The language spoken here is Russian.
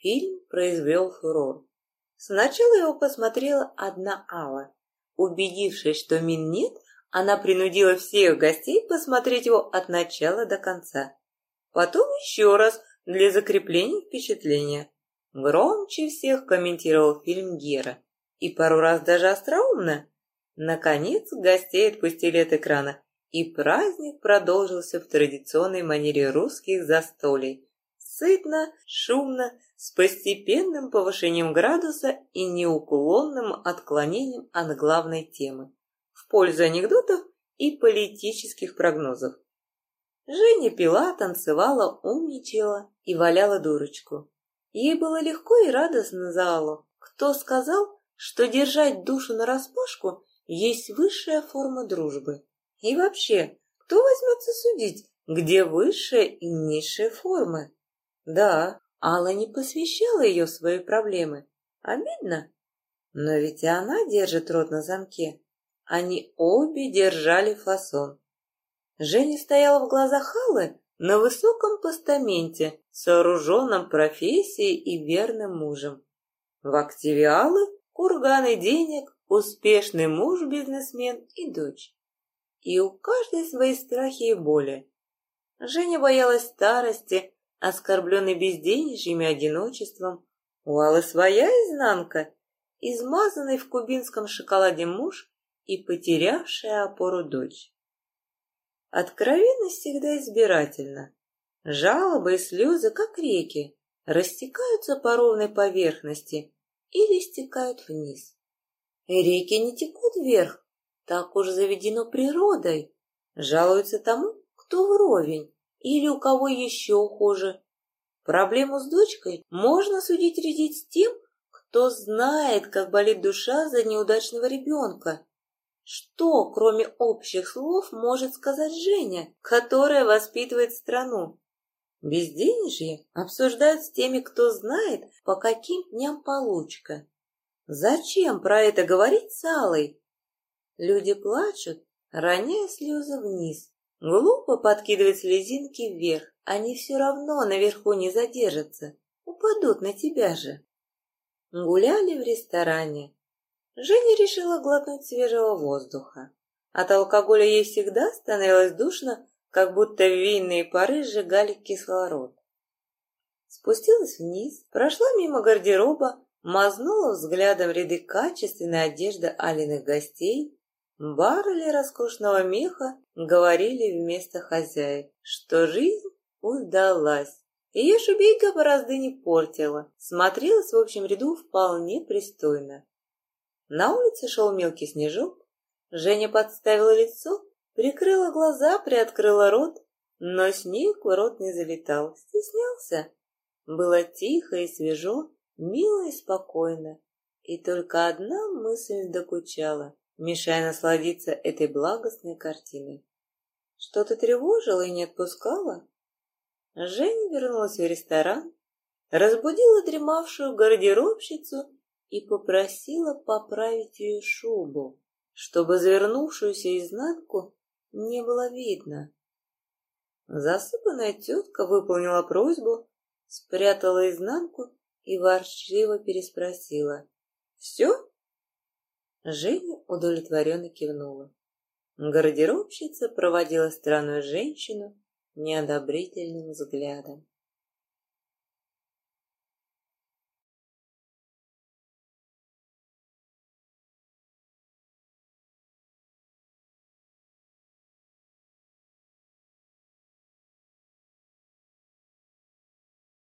Фильм произвел фурор. Сначала его посмотрела одна Алла. Убедившись, что Мин нет, она принудила всех гостей посмотреть его от начала до конца. Потом еще раз для закрепления впечатления. Громче всех комментировал фильм Гера. И пару раз даже остроумно. Наконец гостей отпустили от экрана, и праздник продолжился в традиционной манере русских застолий. Сытно, шумно, с постепенным повышением градуса и неуклонным отклонением от главной темы, в пользу анекдотов и политических прогнозов. Женя пила, танцевала, умничала и валяла дурочку. Ей было легко и радостно за Аллу. Кто сказал, что держать душу нараспашку есть высшая форма дружбы? И вообще, кто возьмется судить, где высшая и низшая формы? Да, Алла не посвящала ее в свои проблемы. Обидно? Но ведь и она держит рот на замке. Они обе держали фасон. Женя стояла в глазах Аллы на высоком постаменте, сооруженном профессией и верным мужем. В активе Аллы курганы денег, успешный муж-бизнесмен и дочь. И у каждой свои страхи и боли. Женя боялась старости, оскорбленной безденежьем и одиночеством. У Аллы своя изнанка, измазанный в кубинском шоколаде муж и потерявшая опору дочь. Откровенность всегда избирательна. Жалобы и слезы, как реки, растекаются по ровной поверхности или стекают вниз. Реки не текут вверх, так уж заведено природой. Жалуются тому, кто вровень или у кого еще хуже. Проблему с дочкой можно судить рядить с тем, кто знает, как болит душа за неудачного ребенка что, кроме общих слов, может сказать Женя, которая воспитывает страну? Безденежье обсуждают с теми, кто знает, по каким дням получка. Зачем про это говорить с Аллой? Люди плачут, роняя слезы вниз. Глупо подкидывать слезинки вверх, они все равно наверху не задержатся, упадут на тебя же. Гуляли в ресторане, Женя решила глотнуть свежего воздуха. От алкоголя ей всегда становилось душно, как будто винные пары сжигали кислород. Спустилась вниз, прошла мимо гардероба, мазнула взглядом ряды качественной одежды Алиных гостей. Баррели роскошного меха говорили вместо хозяев, что жизнь удалась. Ее шубейка борозды не портила, смотрелась в общем ряду вполне пристойно. На улице шел мелкий снежок. Женя подставила лицо, прикрыла глаза, приоткрыла рот, но снег в рот не залетал, стеснялся. Было тихо и свежо, мило и спокойно. И только одна мысль докучала, мешая насладиться этой благостной картиной. Что-то тревожило и не отпускало. Женя вернулась в ресторан, разбудила дремавшую гардеробщицу и попросила поправить ее шубу, чтобы завернувшуюся изнанку не было видно. Засыпанная тетка выполнила просьбу, спрятала изнанку и ворчливо переспросила. «Все?» Женя удовлетворенно кивнула. Гардеробщица проводила странную женщину неодобрительным взглядом.